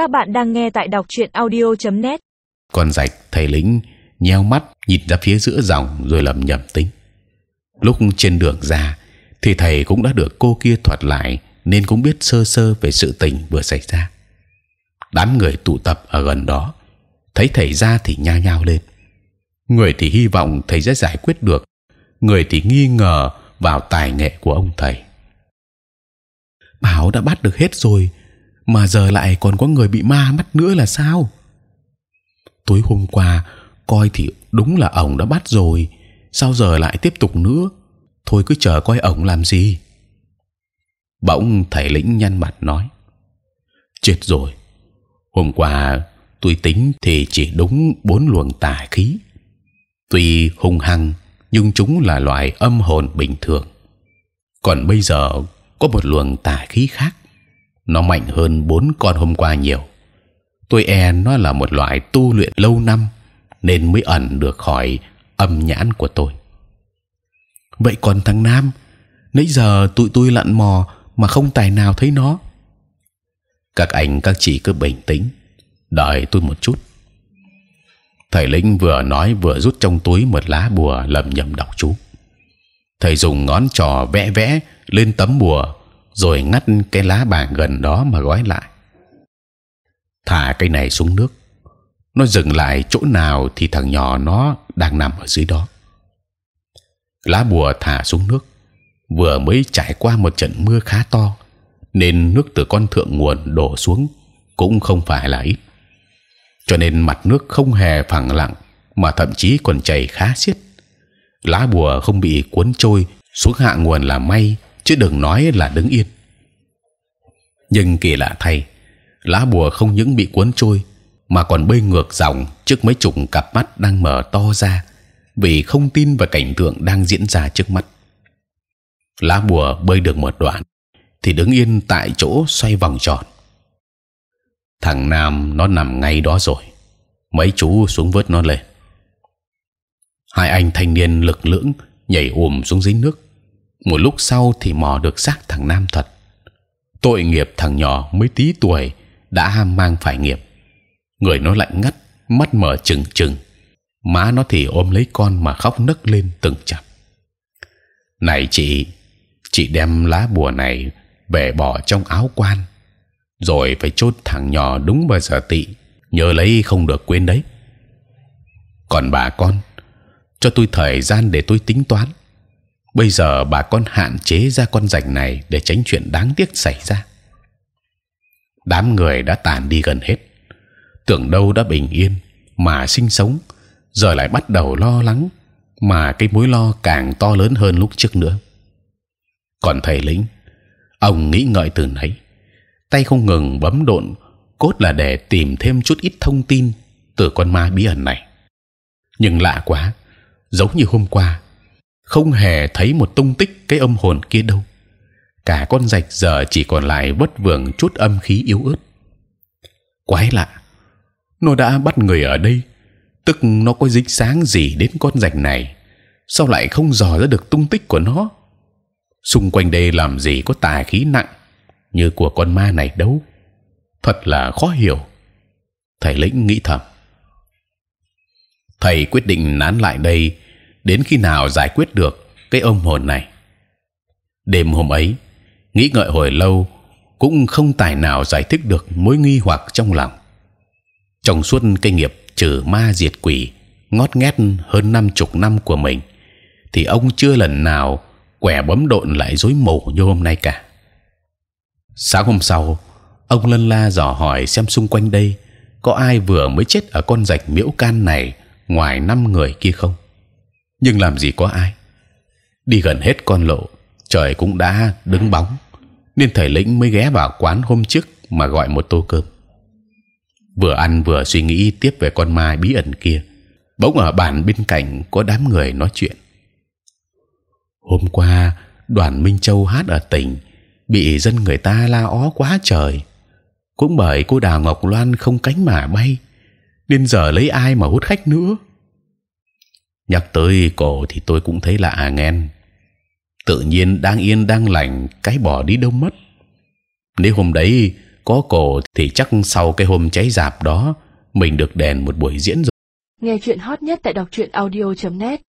Các bạn đang nghe tại đọc truyện audio.net. Con rạch thầy lính nheo mắt nhìn ra phía giữa dòng rồi lầm nhầm tính. Lúc trên đường ra thì thầy cũng đã được cô kia thuật lại nên cũng biết sơ sơ về sự tình vừa xảy ra. Đám người tụ tập ở gần đó thấy thầy ra thì nhao nhao lên. Người thì hy vọng thầy sẽ giải quyết được, người thì nghi ngờ vào tài nghệ của ông thầy. Bảo đã bắt được hết rồi, mà giờ lại còn có người bị ma mắt nữa là sao? Tối hôm qua coi thì đúng là ổng đã bắt rồi, sao giờ lại tiếp tục nữa? Thôi cứ chờ coi ổng làm gì. Bỗng thầy lĩnh nhăn mặt nói: chết rồi. Hôm qua tôi tính thì chỉ đúng bốn luồng tà khí. Tuy hung hăng nhưng chúng là loại âm hồn bình thường. Còn bây giờ có một luồng tà khí khác, nó mạnh hơn bốn con hôm qua nhiều. Tôi e nó là một loại tu luyện lâu năm nên mới ẩn được khỏi âm nhãn của tôi. Vậy còn thằng Nam, nãy giờ tụi tôi lặn mò mà không tài nào thấy nó. Các anh các chị cứ bình tĩnh, đợi tôi một chút. Thầy lĩnh vừa nói vừa rút trong túi một lá bùa lầm nhầm đọc chú. Thầy dùng ngón trò vẽ vẽ lên tấm bùa, rồi ngắt cái lá bàng gần đó mà gói lại. Thả cây này xuống nước, nó dừng lại chỗ nào thì thằng nhỏ nó đang nằm ở dưới đó. Lá bùa thả xuống nước, vừa mới trải qua một trận mưa khá to, nên nước từ con thượng nguồn đổ xuống cũng không phải là ít cho nên mặt nước không hề phẳng lặng mà thậm chí còn chảy khá xiết lá bùa không bị cuốn trôi xuống hạ nguồn là may chứ đừng nói là đứng yên. Nhưng kỳ lạ thay, lá bùa không những bị cuốn trôi, mà còn bơi ngược dòng trước mấy chục cặp mắt đang mở to ra, vì không tin vào cảnh tượng đang diễn ra trước mắt. Lá bùa bơi được một đoạn, thì đứng yên tại chỗ xoay vòng tròn. Thằng nam nó nằm ngay đó rồi, mấy chú xuống vớt nó lên. Hai anh thanh niên lực lưỡng nhảy ùm xuống dưới nước một lúc sau thì mò được xác thằng nam thật tội nghiệp thằng nhỏ mới tí tuổi đã ham mang phải nghiệp. Người nó lạnh ngắt, mắt mở trừng trừng. Má nó thì ôm lấy con mà khóc nấc lên từng chập. Này chị chị đem lá bùa này về bỏ trong áo quan, rồi phải chốt thằng nhỏ đúng vào giờ tị, nhớ lấy không được quên đấy. Còn bà con, cho tôi thời gian để tôi tính toán bây giờ bà con hạn chế ra con rạch này để tránh chuyện đáng tiếc xảy ra. Đám người đã tàn đi gần hết. Tưởng đâu đã bình yên mà sinh sống, giờ lại bắt đầu lo lắng mà cái mối lo càng to lớn hơn lúc trước nữa. Còn thầy lĩnh ông nghĩ ngợi từ nãy, tay không ngừng bấm độn, cốt là để tìm thêm chút ít thông tin từ con ma bí ẩn này. Nhưng lạ quá, giống như hôm qua không hề thấy một tung tích cái âm hồn kia đâu. Cả con rạch giờ chỉ còn lại bất vượng chút âm khí yếu ớt. Quái lạ, nó đã bắt người ở đây, tức nó có dính sáng gì đến con rạch này, sao lại không dò ra được tung tích của nó? Xung quanh đây làm gì có tà khí nặng như của con ma này đâu. Thật là khó hiểu. Thầy lĩnh nghĩ thầm. Thầy quyết định nán lại đây đến khi nào giải quyết được cái ông hồn này. Đêm hôm ấy, nghĩ ngợi hồi lâu, cũng không tài nào giải thích được mối nghi hoặc trong lòng. Trong suốt kinh nghiệp trừ ma diệt quỷ, ngót nghét hơn năm chục năm của mình, thì ông chưa lần nào quẻ bấm độn lại rối mù như hôm nay cả. Sáng hôm sau, ông lân la dò hỏi xem xung quanh đây có ai vừa mới chết ở con rạch miễu can này ngoài năm người kia không? Nhưng làm gì có ai. Đi gần hết con lộ, trời cũng đã đứng bóng. Nên thầy lĩnh mới ghé vào quán hôm trước mà gọi một tô cơm. Vừa ăn vừa suy nghĩ tiếp về con ma bí ẩn kia. Bỗng ở bàn bên cạnh có đám người nói chuyện. Hôm qua, đoàn minh châu hát ở tỉnh, bị dân người ta la ó quá trời. Cũng bởi cô đào ngọc loan không cánh mà bay, nên giờ lấy ai mà hút khách nữa? Nhắc tới cổ thì tôi cũng thấy lạ à nghen. Tự nhiên đang yên đang lành, cái bỏ đi đâu mất. Nếu hôm đấy có cổ thì chắc sau cái hôm cháy dạp đó, mình được đèn một buổi diễn rồi. Nghe chuyện hot nhất tại đọc truyện audio.net